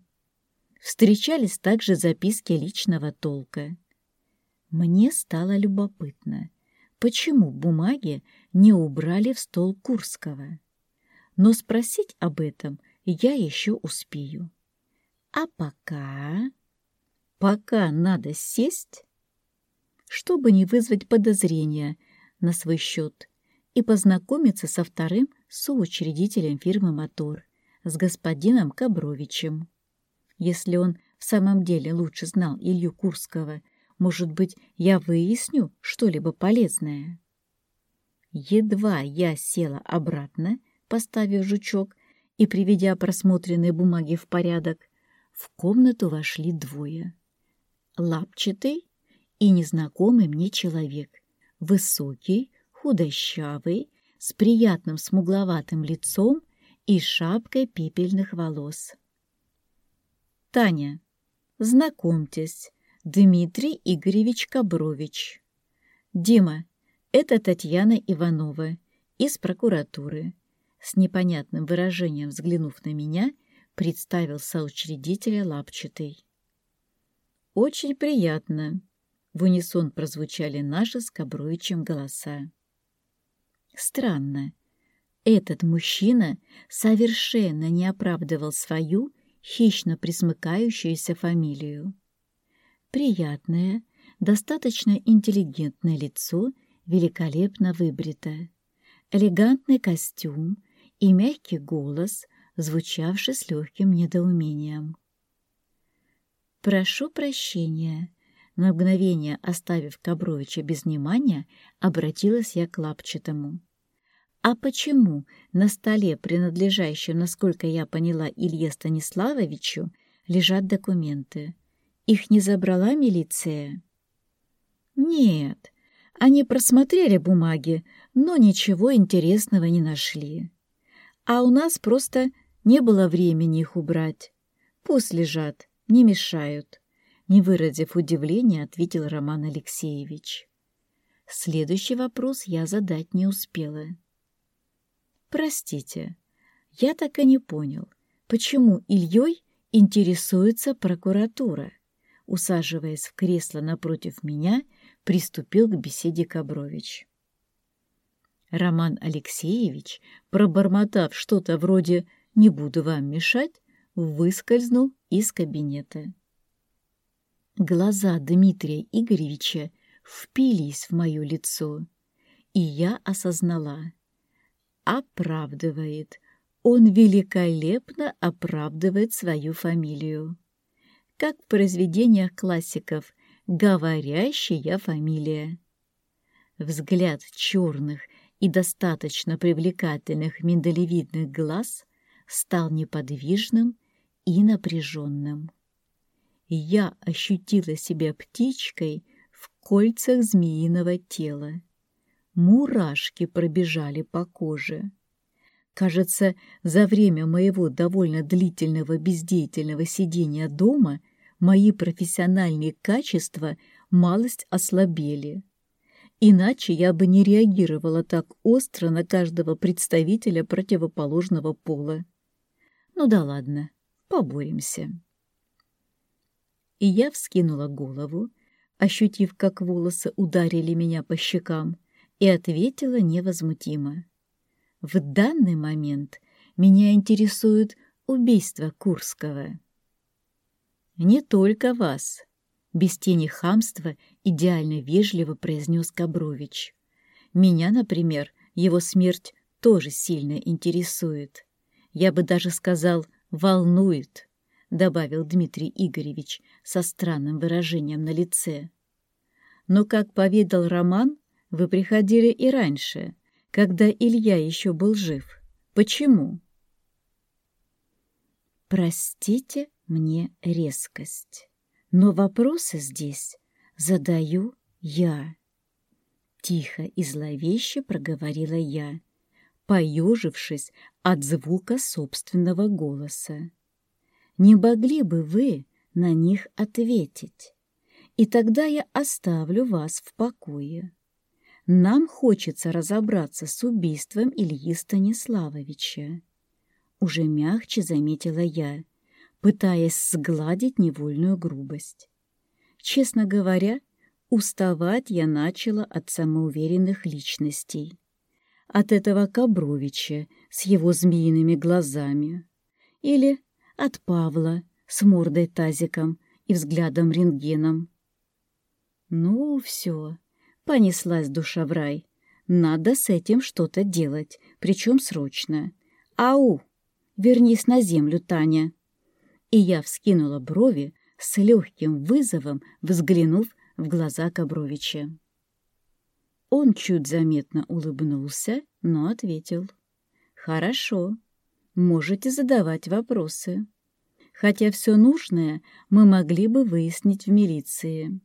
Встречались также записки личного толка. Мне стало любопытно — почему бумаги не убрали в стол Курского. Но спросить об этом я еще успею. А пока... Пока надо сесть, чтобы не вызвать подозрения на свой счет и познакомиться со вторым соучредителем фирмы «Мотор», с господином Кабровичем. Если он в самом деле лучше знал Илью Курского может быть, я выясню что-либо полезное. Едва я села обратно, поставив жучок и приведя просмотренные бумаги в порядок, в комнату вошли двое. Лапчатый и незнакомый мне человек, высокий, худощавый, с приятным смугловатым лицом и шапкой пепельных волос. «Таня, знакомьтесь, Дмитрий Игоревич Кабрович. Дима, это Татьяна Иванова из прокуратуры. С непонятным выражением взглянув на меня, представил соучредителя Лапчатый. «Очень приятно», — в унисон прозвучали наши с Кабровичем голоса. Странно. Этот мужчина совершенно не оправдывал свою хищно присмыкающуюся фамилию. Приятное, достаточно интеллигентное лицо, великолепно выбрито. Элегантный костюм и мягкий голос, звучавший с легким недоумением. «Прошу прощения», на мгновение оставив Кабровича без внимания, обратилась я к Лапчатому. «А почему на столе, принадлежащем, насколько я поняла, Илье Станиславовичу, лежат документы? Их не забрала милиция? Нет, они просмотрели бумаги, но ничего интересного не нашли. А у нас просто не было времени их убрать. Пусть лежат, не мешают. Не выразив удивления, ответил Роман Алексеевич. Следующий вопрос я задать не успела. «Простите, я так и не понял, почему Ильей интересуется прокуратура?» Усаживаясь в кресло напротив меня, приступил к беседе Кабрович. Роман Алексеевич, пробормотав что-то вроде «не буду вам мешать», выскользнул из кабинета. Глаза Дмитрия Игоревича впились в мое лицо, и я осознала. Оправдывает. Он великолепно оправдывает свою фамилию. Как в произведениях классиков «говорящая фамилия». Взгляд черных и достаточно привлекательных миндалевидных глаз стал неподвижным и напряженным. Я ощутила себя птичкой в кольцах змеиного тела. Мурашки пробежали по коже. Кажется, за время моего довольно длительного бездеятельного сидения дома мои профессиональные качества малость ослабели. Иначе я бы не реагировала так остро на каждого представителя противоположного пола. Ну да ладно, поборемся. И я вскинула голову, ощутив, как волосы ударили меня по щекам, и ответила невозмутимо. В данный момент меня интересует убийство Курского. Не только вас, без тени хамства идеально вежливо произнес Габрович. «Меня, например, его смерть тоже сильно интересует. Я бы даже сказал, волнует», — добавил Дмитрий Игоревич со странным выражением на лице. «Но, как поведал Роман, вы приходили и раньше, когда Илья еще был жив. Почему?» «Простите мне резкость». Но вопросы здесь задаю я. Тихо и зловеще проговорила я, поежившись от звука собственного голоса. Не могли бы вы на них ответить? И тогда я оставлю вас в покое. Нам хочется разобраться с убийством Ильи Станиславовича. Уже мягче заметила я, пытаясь сгладить невольную грубость. Честно говоря, уставать я начала от самоуверенных личностей. От этого Кабровича с его змеиными глазами. Или от Павла с мордой тазиком и взглядом рентгеном. Ну, все, понеслась душа в рай. Надо с этим что-то делать, причем срочно. Ау! Вернись на землю, Таня и я вскинула брови с легким вызовом, взглянув в глаза Кабровича. Он чуть заметно улыбнулся, но ответил. «Хорошо, можете задавать вопросы. Хотя все нужное мы могли бы выяснить в милиции.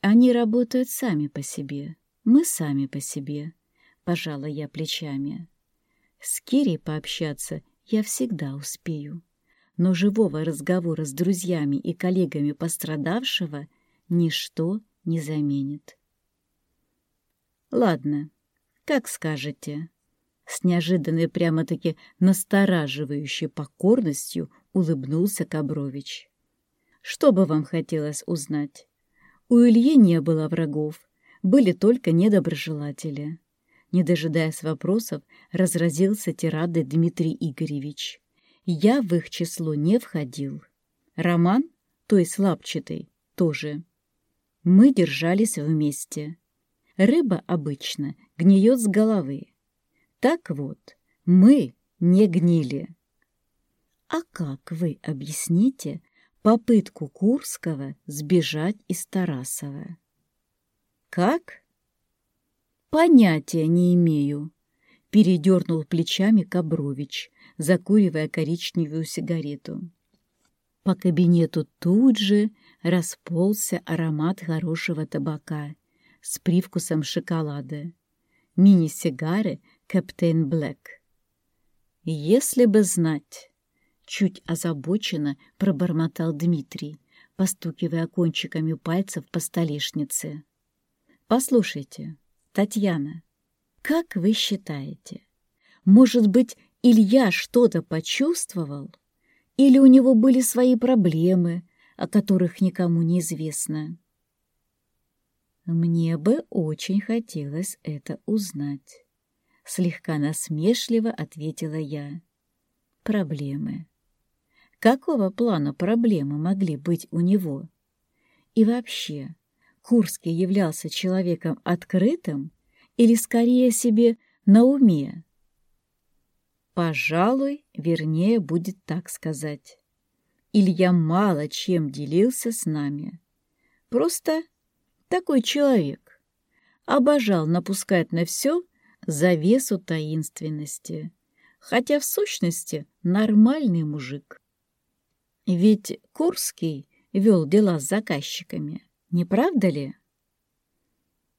Они работают сами по себе, мы сами по себе», — пожала я плечами. «С Кирей пообщаться я всегда успею» но живого разговора с друзьями и коллегами пострадавшего ничто не заменит. «Ладно, как скажете». С неожиданной прямо-таки настораживающей покорностью улыбнулся Кабрович. «Что бы вам хотелось узнать? У Ильи не было врагов, были только недоброжелатели». Не дожидаясь вопросов, разразился тирадой Дмитрий Игоревич. Я в их число не входил. Роман, то есть лапчатый, тоже. Мы держались вместе. Рыба обычно гниет с головы. Так вот, мы не гнили. А как вы объясните попытку Курского сбежать из Тарасова? Как? Понятия не имею, передернул плечами Кабрович, закуривая коричневую сигарету. По кабинету тут же расползся аромат хорошего табака с привкусом шоколада. Мини-сигары «Кэптейн Блэк». «Если бы знать!» — чуть озабоченно пробормотал Дмитрий, постукивая кончиками пальцев по столешнице. Послушайте, Татьяна, как вы считаете, может быть, Илья что-то почувствовал? Или у него были свои проблемы, о которых никому не известно? Мне бы очень хотелось это узнать. Слегка насмешливо ответила я. Проблемы. Какого плана проблемы могли быть у него? И вообще, Курский являлся человеком открытым или скорее себе на уме? Пожалуй, вернее будет так сказать. Илья мало чем делился с нами. Просто такой человек. Обожал напускать на все завесу таинственности. Хотя в сущности нормальный мужик. Ведь Курский вел дела с заказчиками, не правда ли?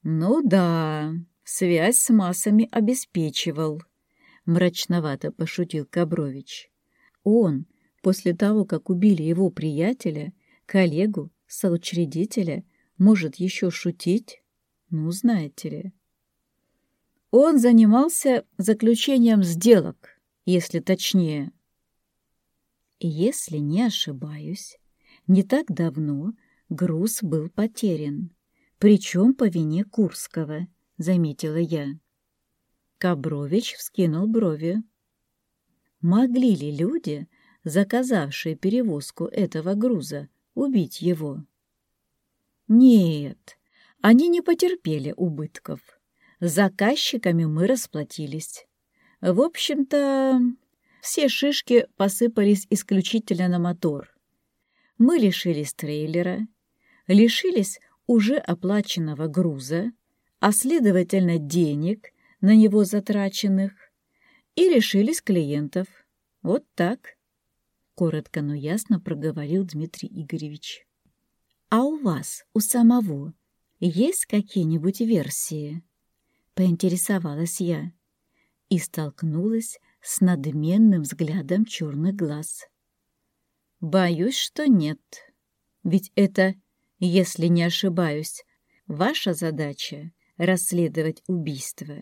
Ну да, связь с массами обеспечивал, мрачновато пошутил Кабрович. Он, после того, как убили его приятеля, коллегу, соучредителя, может еще шутить? Ну, знаете ли. Он занимался заключением сделок, если точнее. Если не ошибаюсь, не так давно груз был потерян, причем по вине Курского, заметила я. Кабрович вскинул брови. Могли ли люди, заказавшие перевозку этого груза, убить его? Нет, они не потерпели убытков. С заказчиками мы расплатились. В общем-то, все шишки посыпались исключительно на мотор. Мы лишились трейлера, лишились уже оплаченного груза, а следовательно денег, на него затраченных, и лишились клиентов. Вот так. Коротко, но ясно проговорил Дмитрий Игоревич. А у вас, у самого, есть какие-нибудь версии? Поинтересовалась я и столкнулась с надменным взглядом черных глаз. Боюсь, что нет. Ведь это, если не ошибаюсь, ваша задача — расследовать убийство.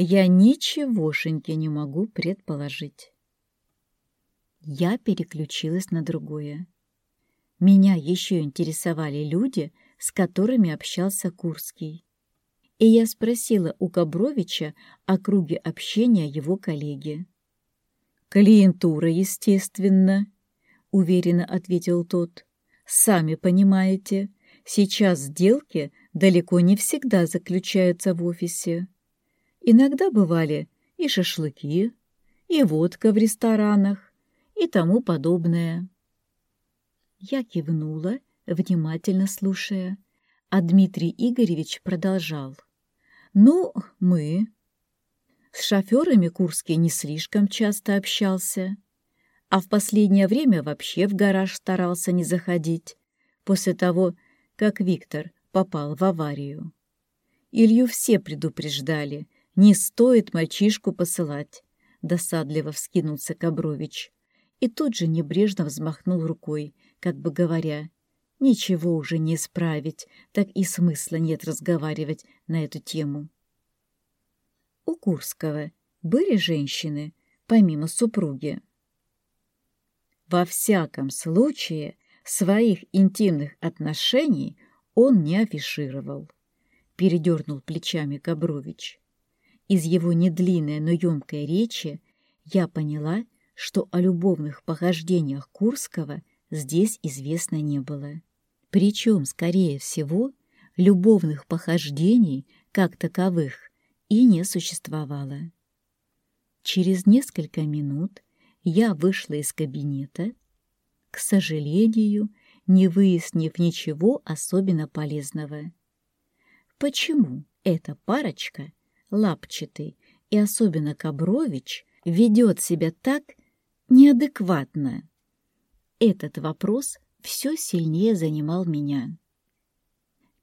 Я ничегошеньки не могу предположить. Я переключилась на другое. Меня еще интересовали люди, с которыми общался Курский и я спросила у Кабровича о круге общения его коллеги. «Клиентура, естественно», — уверенно ответил тот. «Сами понимаете, сейчас сделки далеко не всегда заключаются в офисе. Иногда бывали и шашлыки, и водка в ресторанах, и тому подобное». Я кивнула, внимательно слушая, а Дмитрий Игоревич продолжал. Ну, мы. С шоферами Курский не слишком часто общался, а в последнее время вообще в гараж старался не заходить, после того, как Виктор попал в аварию. Илью все предупреждали, не стоит мальчишку посылать, досадливо вскинулся Кабрович и тут же небрежно взмахнул рукой, как бы говоря, Ничего уже не исправить, так и смысла нет разговаривать на эту тему. У Курского были женщины, помимо супруги? Во всяком случае, своих интимных отношений он не афишировал. Передернул плечами Габрович. Из его недлинной, но емкой речи я поняла, что о любовных похождениях Курского здесь известно не было. Причем, скорее всего, любовных похождений, как таковых, и не существовало. Через несколько минут я вышла из кабинета, к сожалению, не выяснив ничего особенно полезного. Почему эта парочка, Лапчатый и особенно Кабрович, ведет себя так неадекватно? Этот вопрос все сильнее занимал меня.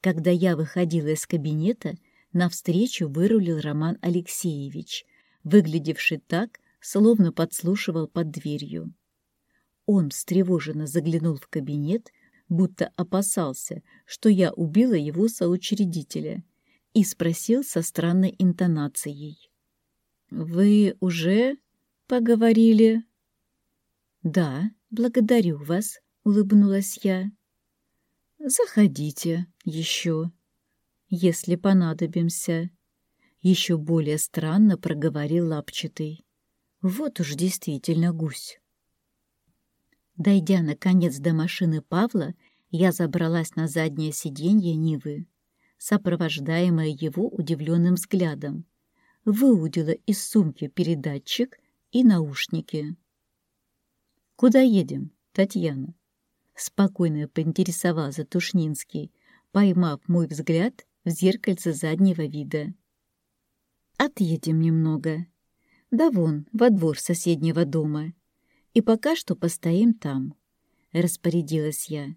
Когда я выходила из кабинета, навстречу вырулил Роман Алексеевич, выглядевший так, словно подслушивал под дверью. Он встревоженно заглянул в кабинет, будто опасался, что я убила его соучредителя, и спросил со странной интонацией. «Вы уже поговорили?» «Да, благодарю вас», — улыбнулась я. «Заходите еще, если понадобимся», — еще более странно проговорил лапчатый. «Вот уж действительно гусь». Дойдя, наконец, до машины Павла, я забралась на заднее сиденье Нивы, сопровождаемая его удивленным взглядом, выудила из сумки передатчик и наушники. «Куда едем, Татьяна?» Спокойно поинтересовался Тушнинский, поймав мой взгляд в зеркальце заднего вида. «Отъедем немного. Да вон, во двор соседнего дома и пока что постоим там», — распорядилась я.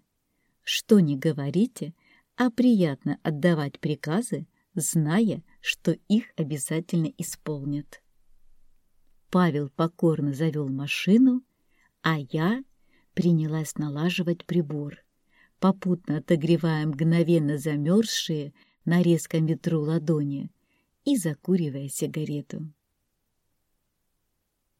«Что не говорите, а приятно отдавать приказы, зная, что их обязательно исполнят». Павел покорно завел машину, а я принялась налаживать прибор, попутно отогревая мгновенно замерзшие на резком ветру ладони и закуривая сигарету.